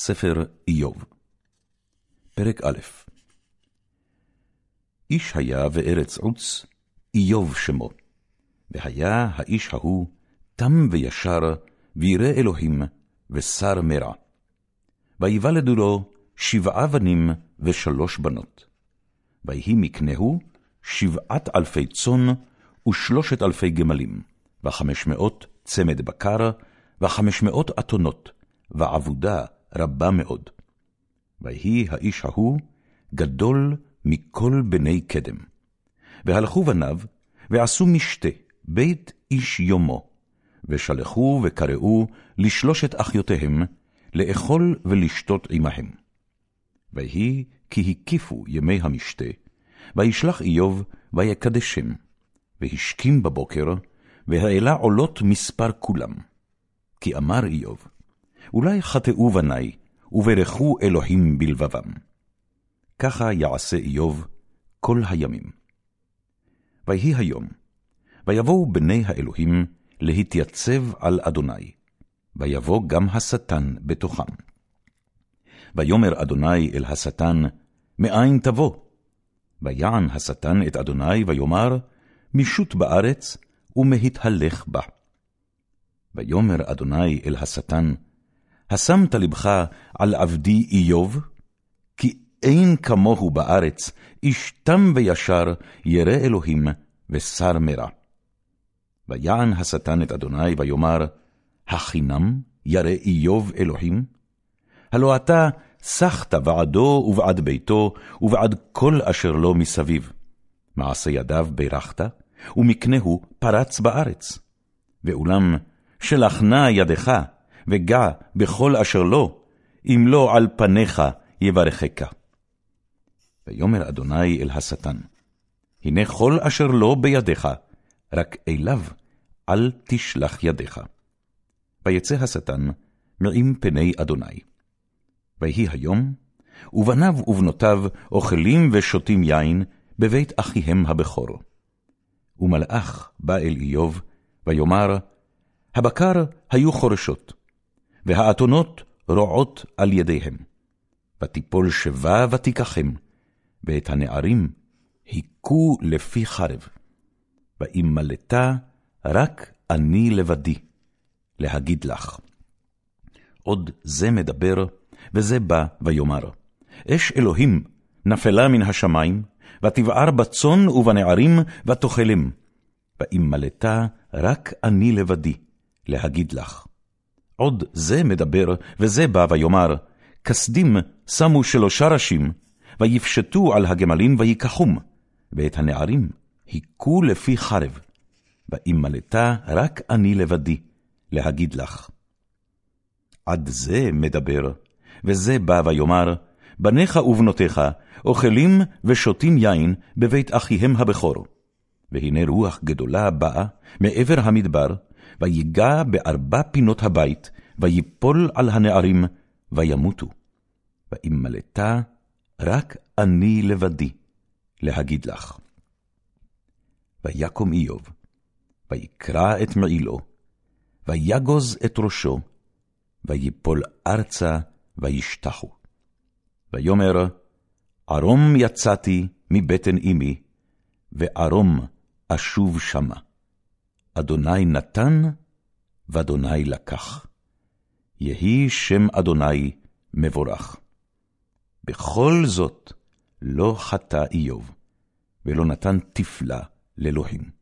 ספר איוב פרק א' איש היה בארץ עוץ, איוב שמו, והיה האיש ההוא תם וישר, וירא אלוהים, ושר מרע. ויוולדו לו שבעה בנים ושלוש בנות. ויהי מקנהו שבעת אלפי צאן ושלושת אלפי גמלים, וחמש מאות צמד בקר, וחמש מאות אתונות, ועבודה רבה מאוד. ויהי האיש ההוא גדול מכל בני קדם. והלכו בניו, ועשו משתה, בית איש יומו, ושלחו וקראו לשלושת אחיותיהם, לאכול ולשתות עמהם. ויהי כי הקיפו ימי המשתה, וישלח איוב ויקדשם, והשכים בבוקר, והעלה עולות מספר כולם. כי אמר איוב, אולי חטאו בניי, וברכו אלוהים בלבבם. ככה יעשה איוב כל הימים. ויהי היום, ויבואו בני האלוהים להתייצב על אדוני, ויבוא גם השטן בתוכם. ויאמר אדוני אל השטן, מאין תבוא? ויען השטן את אדוני, ויאמר, משוט בארץ, ומהתהלך בה. ויאמר אדוני אל השטן, השמת לבך על עבדי איוב? כי אין כמוהו בארץ, איש תם וישר, ירא אלוהים, ושר מרע. ויען השטן את אדוני, ויאמר, החינם ירא איוב אלוהים? הלא אתה סחת בעדו ובעד ביתו, ובעד כל אשר לו מסביב. מעשה ידיו בירכת, ומקנהו פרץ בארץ. ואולם, שלחנה ידך, וגע בכל אשר לו, אם לא על פניך יברכך. ויאמר אדוני אל השטן, הנה כל אשר לא בידיך, רק אליו אל תשלח ידיך. ויצא השטן מעם פני אדוני. ויהי היום, ובניו ובנותיו אוכלים ושותים יין בבית אחיהם הבכור. ומלאך בא אל איוב, ויאמר, הבקר היו חורשות, והאתונות רועות על ידיהם. ותיפול שבה ותיקחם, ואת הנערים היכו לפי חרב. ואימלתה רק אני לבדי, להגיד לך. עוד זה מדבר, וזה בא ויאמר, אש אלוהים נפלה מן השמיים, ותבער בצאן ובנערים, ותאכלם. ואימלתה רק אני לבדי, להגיד לך. עוד זה מדבר, וזה בא ויאמר, כסדים שמו שלושה ראשים, ויפשטו על הגמלים ויקחום, ואת הנערים היכו לפי חרב, ואימלתה רק אני לבדי, להגיד לך. עד זה מדבר, וזה בא ויאמר, בניך ובנותיך אוכלים ושותים יין בבית אחיהם הבכור. והנה רוח גדולה באה מעבר המדבר, ויגע בארבע פינות הבית, ויפול על הנערים, וימותו. ואימלתה רק אני לבדי, להגיד לך. ויקום איוב, ויקרע את מעילו, ויגוז את ראשו, ויפול ארצה, וישתחו. ויאמר, ערום יצאתי מבטן אמי, וערום אשוב שמה. אדוני נתן, ואדוני לקח. יהי שם אדוני מבורך. בכל זאת לא חטא איוב, ולא נתן תפלה לאלוהים.